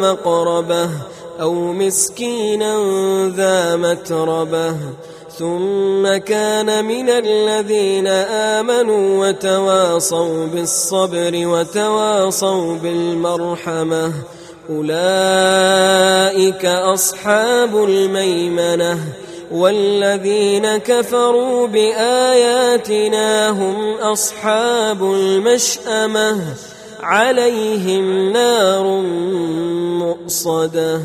مقربه أو مسكينا ذا متربه ثم كان من الذين آمنوا وتواصوا بالصبر وتواصوا بالمرحمة أولئك أصحاب الميمنة والذين كفروا بآياتنا هم أصحاب المشأمة عليهم نار مؤصدة.